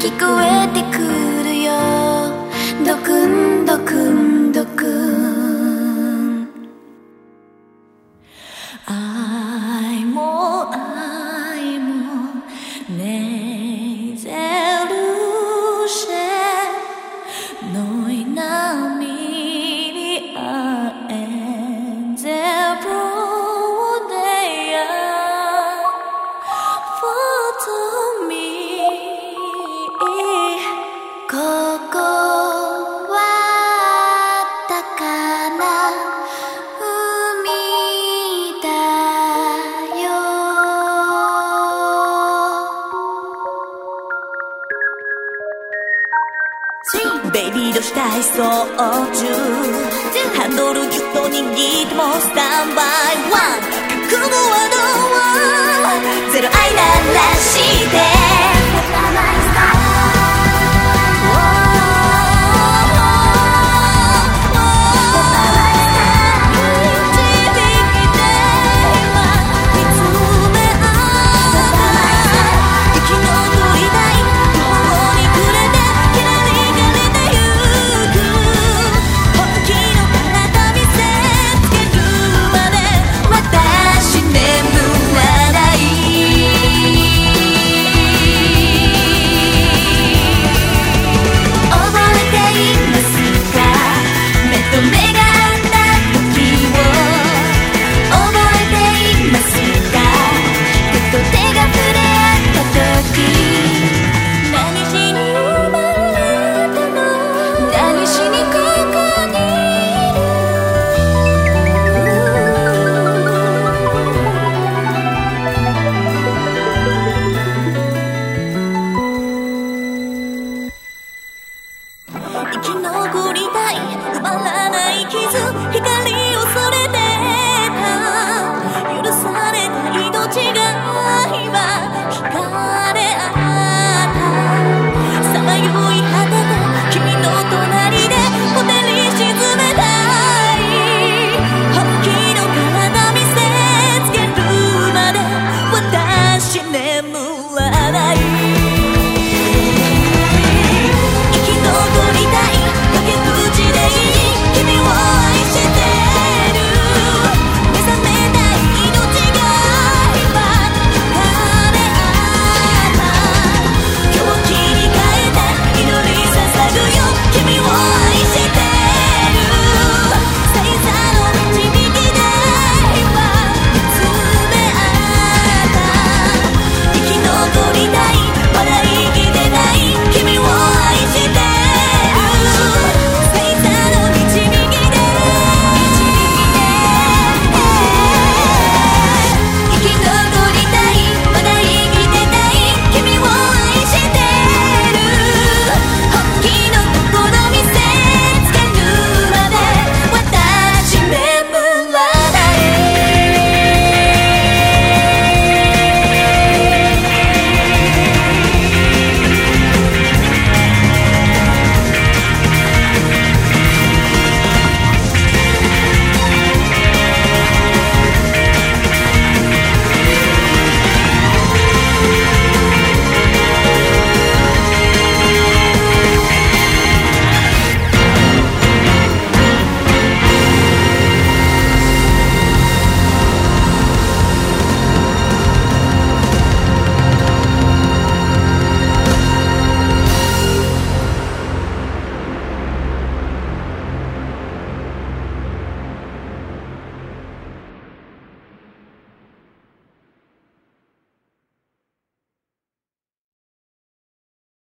聞こえてくるよ。ドクンドクン。ベイビーどしたい操縦ハンドルギゅっと握ってもスタンバイ。ワン。覚悟はどう？ゼロアイ愛ンらして。